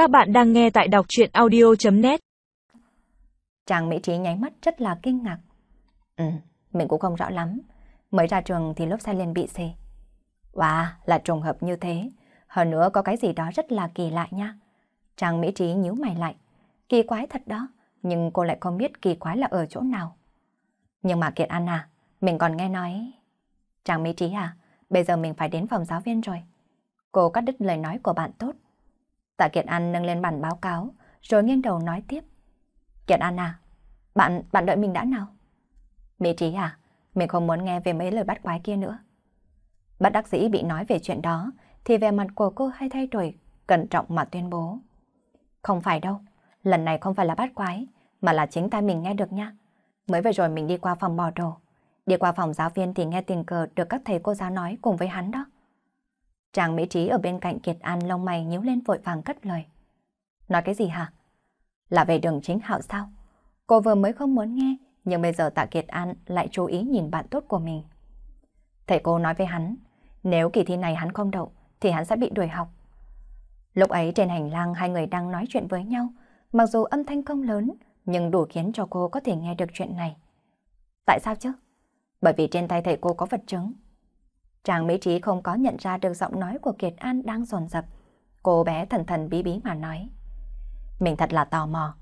Các bạn đang nghe tại đọc chuyện audio.net chàng Mỹ Trí nháy mắt rất là kinh ngạc. Ừ, mình cũng không rõ lắm. Mới ra trường thì lớp xe lên bị xì. Wow, là trùng hợp như thế. Hơn nữa có cái gì đó rất là kỳ lạ nha. chàng Mỹ Trí nhíu mày lại. Kỳ quái thật đó, nhưng cô lại không biết kỳ quái là ở chỗ nào. Nhưng mà Kiệt An à, mình còn nghe nói... chàng Mỹ Trí à, bây giờ mình phải đến phòng giáo viên rồi. Cô cắt đứt lời nói của bạn tốt. Tạ Kiệt An nâng lên bản báo cáo, rồi nghiêng đầu nói tiếp. Kiệt An à, bạn, bạn đợi mình đã nào? Mỹ Trí à, mình không muốn nghe về mấy lời bắt quái kia nữa. Bác đắc sĩ bị nói về chuyện đó, thì về mặt của cô hay thay đổi, cẩn trọng mà tuyên bố. Không phải đâu, lần này không phải là bắt quái, mà là chính tay mình nghe được nha. Mới vừa rồi mình đi qua phòng bò đồ, đi qua phòng giáo viên thì nghe tình cờ được các thầy cô giáo nói cùng với hắn đó. Chàng Mỹ Trí ở bên cạnh Kiệt An lông mày nhíu lên vội vàng cất lời. Nói cái gì hả? Là về đường chính hạo sao? Cô vừa mới không muốn nghe, nhưng bây giờ tạ Kiệt An lại chú ý nhìn bạn tốt của mình. Thầy cô nói với hắn, nếu kỳ thi này hắn không đậu, thì hắn sẽ bị đuổi học. Lúc ấy trên hành lang hai người đang nói chuyện với nhau, mặc dù âm thanh không lớn, nhưng đủ khiến cho cô có thể nghe được chuyện này. Tại sao chứ? Bởi vì trên tay thầy cô có vật chứng. Trang Mỹ Trí không có nhận ra được giọng nói của Kiệt An đang dồn dập. Cô bé thần thần bí bí mà nói. Mình thật là tò mò,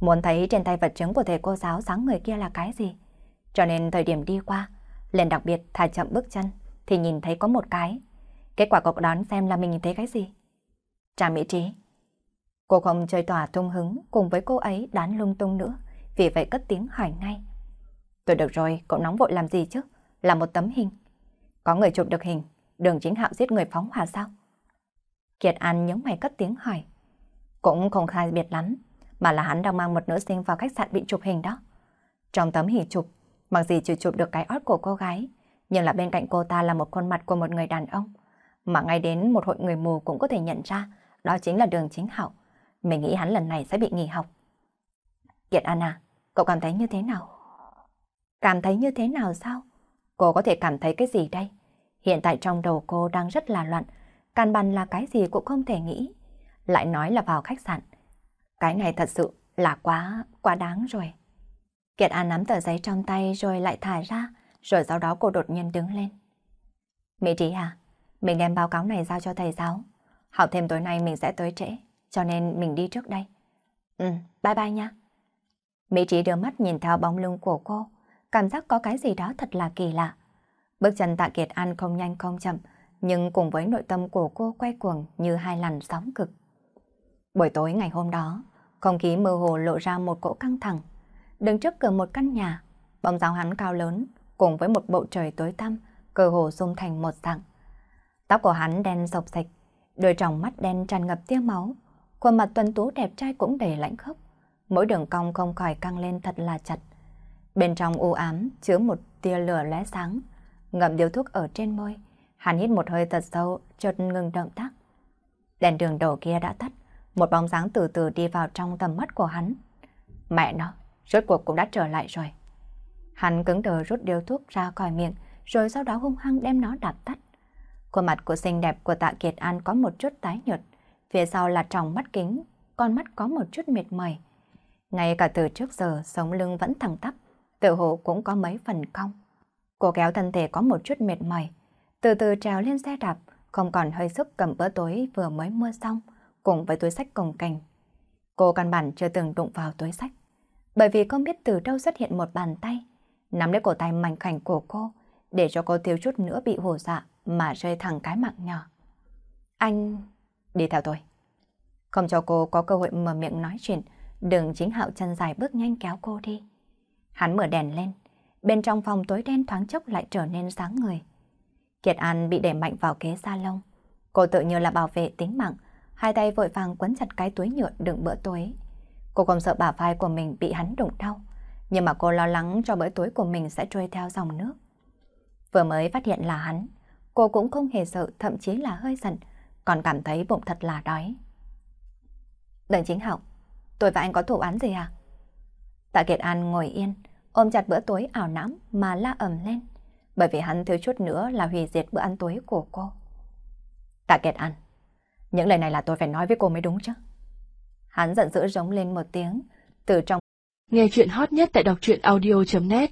muốn thấy trên tay vật chứng của thầy cô giáo sáng người kia là cái gì. Cho nên thời điểm đi qua, liền đặc biệt thả chậm bước chân, thì nhìn thấy có một cái. Kết quả cậu đoán xem là mình nhìn thấy cái gì. Trang Mỹ Trí. Cô không chơi tỏa tung hứng cùng với cô ấy đoán lung tung nữa, vì vậy cất tiếng hỏi ngay. Tôi được rồi, cậu nóng vội làm gì chứ? Là một tấm hình. Có người chụp được hình, đường chính hạo giết người phóng hỏa sao? Kiệt An nhớ mày cất tiếng hỏi. Cũng không khai biệt lắm, mà là hắn đang mang một nữ sinh vào khách sạn bị chụp hình đó. Trong tấm hình chụp, mặc gì chỉ chụp được cái ót của cô gái, nhưng là bên cạnh cô ta là một khuôn mặt của một người đàn ông. Mà ngay đến một hội người mù cũng có thể nhận ra, đó chính là đường chính hạo. Mình nghĩ hắn lần này sẽ bị nghỉ học. Kiệt An à, cậu cảm thấy như thế nào? Cảm thấy như thế nào sao? Cô có thể cảm thấy cái gì đây? Hiện tại trong đầu cô đang rất là loạn, căn bản là cái gì cũng không thể nghĩ. Lại nói là vào khách sạn. Cái này thật sự là quá, quá đáng rồi. Kiệt An nắm tờ giấy trong tay rồi lại thả ra, rồi sau đó cô đột nhiên đứng lên. Mỹ Trí à, mình đem báo cáo này giao cho thầy giáo. Học thêm tối nay mình sẽ tới trễ, cho nên mình đi trước đây. Ừ, bye bye nha. Mỹ Trí đưa mắt nhìn theo bóng lưng của cô, cảm giác có cái gì đó thật là kỳ lạ. Bước chân tạ Kiệt An không nhanh không chậm, nhưng cùng với nội tâm của cô quay cuồng như hai làn sóng cực. Buổi tối ngày hôm đó, không khí mơ hồ lộ ra một cỗ căng thẳng. Đứng trước cửa một căn nhà, bóng dáng hắn cao lớn, cùng với một bầu trời tối tăm, cơ hồ xung thành một dạng. Tóc của hắn đen sọc sạch, đôi tròng mắt đen tràn ngập tia máu, khuôn mặt tuấn tú đẹp trai cũng đầy lãnh khốc, mỗi đường cong không khỏi căng lên thật là chặt. Bên trong u ám chứa một tia lửa lóe sáng, ngậm điếu thuốc ở trên môi. Hắn hít một hơi thật sâu, chợt ngừng động tác. Đèn đường đầu kia đã tắt, một bóng dáng từ từ đi vào trong tầm mắt của hắn. Mẹ nó, rốt cuộc cũng đã trở lại rồi. Hắn cứng đờ rút điếu thuốc ra khỏi miệng, rồi sau đó hung hăng đem nó đạp tắt. Khuôn mặt của xinh đẹp của tạ Kiệt An có một chút tái nhợt, phía sau là tròng mắt kính, con mắt có một chút mệt mỏi. Ngay cả từ trước giờ, sống lưng vẫn thẳng tắp, tự hồ cũng có mấy phần cong. Cô kéo thân thể có một chút mệt mỏi, từ từ trèo lên xe đạp, không còn hơi sức cầm bữa tối vừa mới mua xong, cùng với túi sách cồng cành. Cô căn bản chưa từng đụng vào túi sách, bởi vì không biết từ đâu xuất hiện một bàn tay, nắm lấy cổ tay mảnh khảnh của cô, để cho cô thiếu chút nữa bị hổ dạ mà rơi thẳng cái mạng nhỏ. Anh... đi theo tôi. Không cho cô có cơ hội mở miệng nói chuyện, đường chính hạo chân dài bước nhanh kéo cô đi. Hắn mở đèn lên, bên trong phòng tối đen thoáng chốc lại trở nên sáng người. Kiệt An bị đẩy mạnh vào ghế salon. Cô tự như là bảo vệ tính mạng, hai tay vội vàng quấn chặt cái túi nhựa đựng bữa tối. Cô không sợ bả vai của mình bị hắn đụng đau, nhưng mà cô lo lắng cho bữa tối của mình sẽ trôi theo dòng nước. Vừa mới phát hiện là hắn, cô cũng không hề sợ, thậm chí là hơi giận, còn cảm thấy bụng thật là đói. Đừng chính học, tôi và anh có thủ án gì à? Tạ Kiệt An ngồi yên, ôm chặt bữa tối ảo não mà la ầm lên, bởi vì hắn thiếu chút nữa là hủy diệt bữa ăn tối của cô. Tạ Kiệt ăn. những lời này là tôi phải nói với cô mới đúng chứ. Hắn giận dữ giống lên một tiếng, từ trong. Nghe chuyện hot nhất tại đọc truyện audio.net